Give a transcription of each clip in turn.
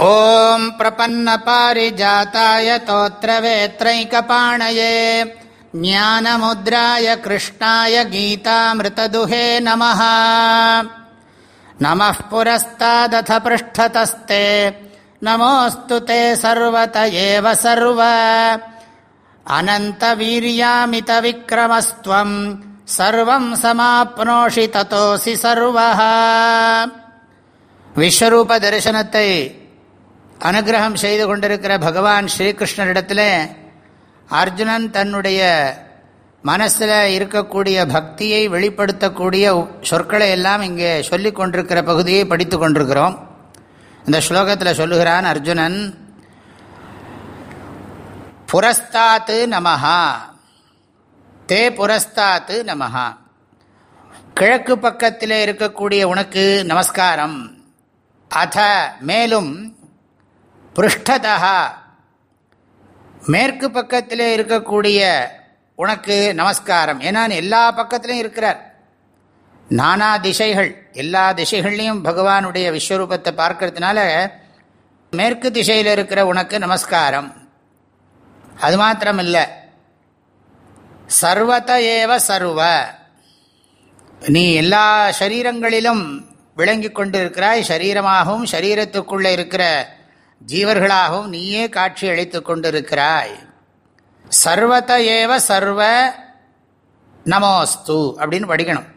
ॐ प्रपन्नपारिजाताय तोत्रवेत्रैकपाणये ज्ञानमुद्राय कृष्णाय गीतामृतदुहे नमः नमः पुरस्तादथ पृष्ठतस्ते नमोऽस्तु ते सर्वत एव सर्व अनन्तवीर्यामितविक्रमस्त्वम् सर्वम् समाप्नोषि ततोऽसि सर्वः விஸ்வரூப தரிசனத்தை அனுகிரகம் செய்து கொண்டிருக்கிற பகவான் ஸ்ரீகிருஷ்ணரிடத்தில் அர்ஜுனன் தன்னுடைய மனசில் இருக்கக்கூடிய பக்தியை வெளிப்படுத்தக்கூடிய சொற்களை எல்லாம் இங்கே சொல்லி கொண்டிருக்கிற பகுதியை படித்து கொண்டிருக்கிறோம். இந்த ஸ்லோகத்தில் சொல்லுகிறான் அர்ஜுனன் புரஸ்தாத்து நமஹா தே புரஸ்தாத்து நமஹா. கிழக்கு பக்கத்தில் இருக்கக்கூடிய உனக்கு நமஸ்காரம். அத மேலும் பிருஷ்டதா மேற்கு பக்கத்திலே இருக்கக்கூடிய உனக்கு நமஸ்காரம். ஏன்னா எல்லா பக்கத்திலையும் இருக்கிறார். நானா திசைகள் எல்லா திசைகள்லையும் பகவானுடைய விஸ்வரூபத்தை பார்க்கறதுனால மேற்கு திசையில் இருக்கிற உனக்கு நமஸ்காரம். அது மாத்திரம் இல்லை சர்வத ஏவ சர்வ. நீ எல்லா சரீரங்களிலும் விளங்கி கொண்டு இருக்கிறாய் சரீரமாகவும் சரீரத்துக்குள்ளே இருக்கிற ஜீவர்களாகவும் நீயே காட்சி அளித்து கொண்டிருக்கிறாய். சர்வத ஏவ சர்வ நமோஸ்து அப்படின்னு படிக்கணும்.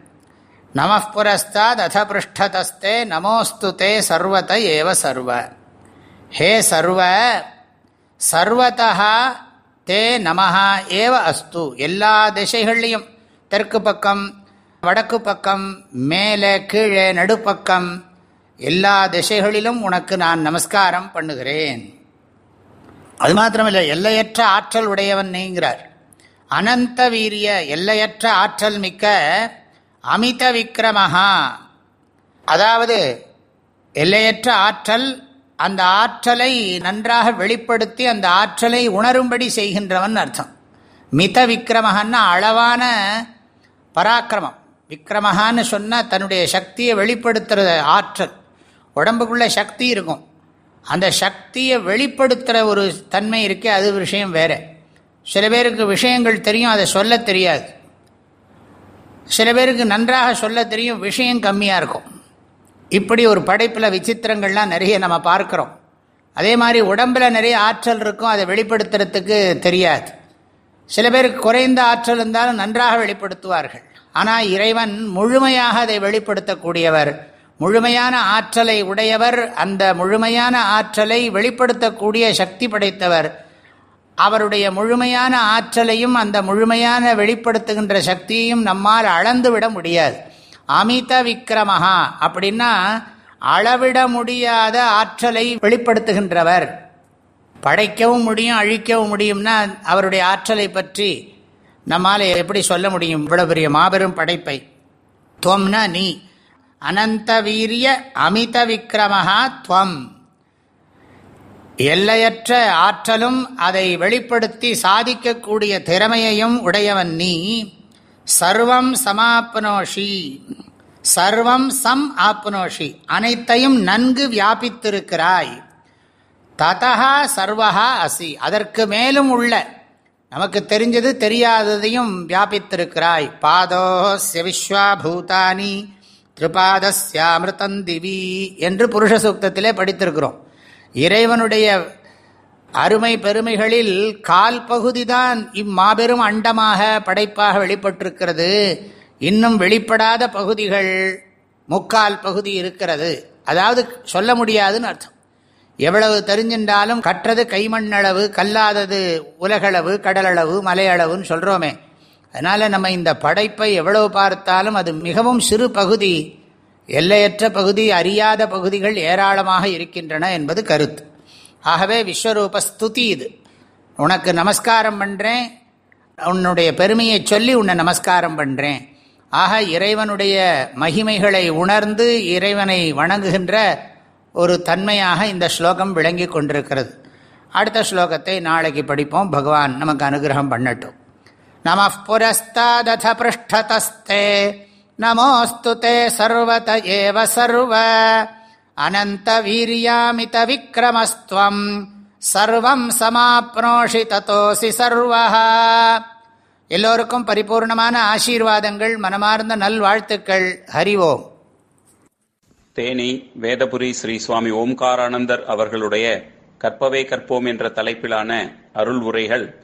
நமப்புரஸ்தாத் அத பிருஷ்டதஸ்தே நமோஸ்து தே சர்வத ஏவ சர்வ. ஹே சர்வ சர்வதா தே நமஹா ஏவ அஸ்து. எல்லா திசைகள்லையும் தெற்கு பக்கம் வடக்கு பக்கம் மேலே கீழே நடுப்பக்கம் எல்லா திசைகளிலும் உனக்கு நான் நமஸ்காரம் பண்ணுகிறேன். அது மாத்திரமில்லை எல்லையற்ற ஆற்றல் உடையவன் நீங்கிறார். அனந்த வீரிய எல்லையற்ற ஆற்றல் மிக்க அமித விக்கிரமஹா. அதாவது எல்லையற்ற ஆற்றல் அந்த ஆற்றலை நன்றாக வெளிப்படுத்தி அந்த ஆற்றலை உணரும்படி செய்கின்றவன் அர்த்தம். மித விக்கிரமகன்னா அளவான பராக்கிரமம். விக்கிரமகான்னு சொன்னால் தன்னுடைய சக்தியை வெளிப்படுத்துகிற ஆற்றல். உடம்புக்குள்ள சக்தி இருக்கும். அந்த சக்தியை வெளிப்படுத்துகிற ஒரு தன்மை இருக்கே அது விஷயம் வேறு. சில பேருக்கு விஷயங்கள் தெரியும் அதை சொல்ல தெரியாது. சில பேருக்கு நன்றாக சொல்ல தெரியும் விஷயம் கம்மியாக இருக்கும். இப்படி ஒரு படைப்பில் விசித்திரங்கள்லாம் நிறைய நம்ம பார்க்குறோம். அதே மாதிரி உடம்பில் நிறைய ஆற்றல் இருக்கும் அதை வெளிப்படுத்துறதுக்கு தெரியாது. சில பேருக்கு குறைந்த ஆற்றல் இருந்தாலும் நன்றாக வெளிப்படுத்துவார்கள். ஆனால் இறைவன் முழுமையாக அதை வெளிப்படுத்தக்கூடியவர். முழுமையான ஆற்றலை உடையவர் அந்த முழுமையான ஆற்றலை வெளிப்படுத்தக்கூடிய சக்தி படைத்தவர். அவருடைய முழுமையான ஆற்றலையும் அந்த முழுமையான வெளிப்படுத்துகின்ற சக்தியையும் நம்மால் அளந்து விட முடியாது. அமித விக்கிரமஹா அப்படின்னா அளவிட முடியாத ஆற்றலை வெளிப்படுத்துகின்றவர். படைக்கவும் முடியும் அழிக்கவும் முடியும்னா அவருடைய ஆற்றலை பற்றி நம்மால் எப்படி சொல்ல முடியும்? இவ்வளவு பெரிய மாபெரும் படைப்பை. துவம்னா நீ. அனந்த வீரிய அமித விக்கிரமஹா துவம். எல்லையற்ற ஆற்றலும் அதை வெளிப்படுத்தி சாதிக்கக்கூடிய திறமையையும் உடையவன் நீ. சர்வம் சமாப்னோஷி. சர்வம் சம் ஆப்னோஷி. அனைத்தையும் நன்கு வியாபித்திருக்கிறாய். ததா சர்வஹா அசி. அதற்கு மேலும் உள்ள நமக்கு தெரிஞ்சது தெரியாததையும் வியாபித்திருக்கிறாய். பாதோ விஸ்வா பூதானி. திரிபாதஸ்யாமிருதந்திவி என்று புருஷ சூக்தத்திலே படித்திருக்கிறோம். இறைவனுடைய அருமை பெருமைகளில் கால் பகுதிதான் இம்மாபெரும் அண்டமாக படைப்பாக வெளிப்பட்டிருக்கிறது. இன்னும் வெளிப்படாத பகுதிகள் முக்கால் பகுதி இருக்கிறது. அதாவது சொல்ல முடியாதுன்னு அர்த்தம். எவ்வளவு தெரிஞ்சின்றாலும் கற்றது கைமண்ணளவு கல்லாதது உலகளவு கடலளவு மலையளவுன்னு சொல்கிறோமே அதனால் நம்ம இந்த படைப்பை எவ்வளவு பார்த்தாலும் அது மிகவும் சிறு பகுதி எல்லையற்ற பகுதி அறியாத பகுதிகள் ஏராளமாக இருக்கின்றன என்பது கருத்து. ஆகவே விஸ்வரூப ஸ்துதி இது. உனக்கு நமஸ்காரம் பண்ணுறேன் உன்னுடைய பெருமையை சொல்லி உன்னை நமஸ்காரம் பண்ணுறேன் ஆக இறைவனுடைய மகிமைகளை உணர்ந்து இறைவனை வணங்குகின்ற ஒரு தன்மையாக இந்த ஸ்லோகம் விளங்கி கொண்டிருக்கிறது. அடுத்த ஸ்லோகத்தை நாளைக்கு படிப்போம். பகவான் நமக்கு அனுகிரகம் பண்ணட்டும். நம புரஸ்தாதத பிருஷ்டதஸ்தே நமோஸ்து தே சர்வத ஏவ சர்வ अनन्तवीर्यामितविक्रमस्त्वम् சர்வம் சமாப்னோஷி தத்தோசி சர்வஹா எல்லோருக்கும் பரிபூர்ணமான ஆசீர்வாதங்கள் மனமார்ந்த நல்வாழ்த்துக்கள் ஹரிவோம் தேனி வேதபுரி ஸ்ரீ சுவாமி ஓம்காரானந்தர் அவர்களுடைய கற்பவே கற்போம் என்ற தலைப்பிலான அருள் உரைகள்